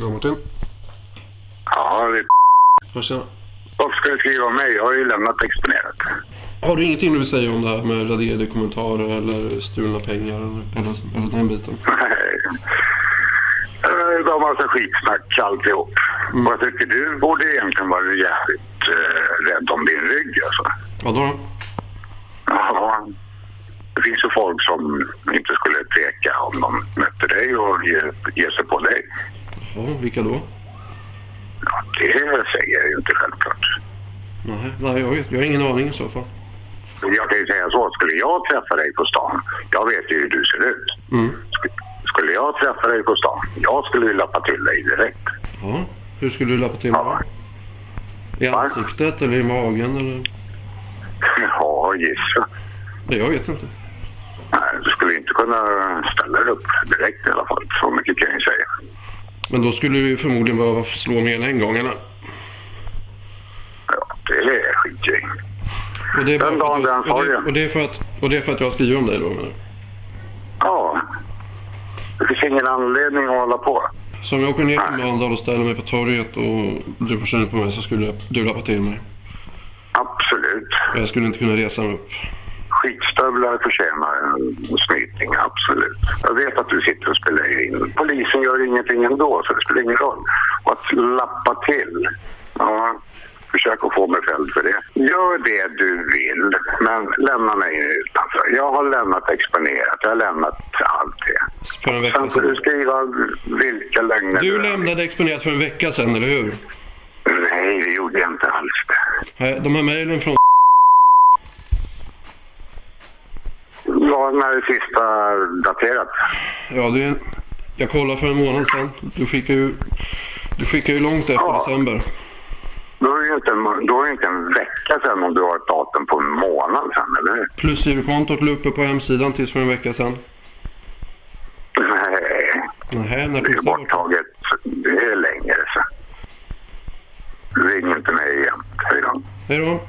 Ja, Martin. Ja, det... Ja, tjena. Varför ska du skriva om mig? Jag har ju lämnat exponerat. Har du ingenting du vill säga om det här med raderade kommentarer eller stulna pengar eller, eller, eller den biten? Nej. Eh, Det var massa skitsnack alltihop. Mm. Vad tycker du? borde egentligen vara jävligt uh, rädd om din rygg alltså. Vad då? då? Ja, det finns ju folk som inte skulle tveka om de mötte dig och ge, ge sig på dig. Ja, vilka då? Ja, det säger jag ju inte självklart. Nej, nej jag, vet, jag har ingen aning i så fall. Jag kan ju säga så, skulle jag träffa dig på stan, jag vet ju hur du ser ut. Mm. Sk- Skulle jag träffa dig på stan, jag skulle ju lappa till dig direkt. Ja, hur skulle du lappa till Ja, det? I Va? ansiktet eller i magen eller? ja gissa. Nej, jag vet inte. Nej, du skulle inte kunna ställa dig upp direkt i alla fall. Så mycket kan jag ju säga. Men då skulle du förmodligen behöva slå mer än en gång eller? Ja, det är skit i. Och det är Den för att dagen jag- den sorgen. och, det är för att, och det är för att jag skriver om dig då menar? Ja, det finns ingen anledning att hålla på. Så om jag åker ner till Mölndal och ställer mig på torget och du får känna på mig så skulle du lappa till mig. Absolut. Jag skulle inte kunna resa mig upp. Skitstövlar förtjänar en snyting, absolut. Jag vet att du sitter och spelar in. Polisen gör ingenting ändå, så det spelar ingen roll. Och att lappa till, ja, försök att få mig fälld för det. Gör det du vill, men lämna mig utanför. Jag har lämnat exponerat, jag har lämnat allt det. För en vecka Sen får du skriva vilka lögner Du vill. lämnade exponerat för en vecka sedan, eller hur? Nej, det gjorde jag inte alls. det. De här mejlen från Ja, när det sista daterat? Ja, det. Jag kollade för en månad sedan. Du skickar ju, du skickar ju långt efter Ja. december. Då är, det inte, då är det inte en vecka sedan om du har ett datum på en månad sedan, eller hur? Plusgirokontot låg uppe på hemsidan tills för en vecka sedan. Nej, Nähä, när det är borttaget. Det är längre sedan. Ring inte mig igen. Hej då. Hej då.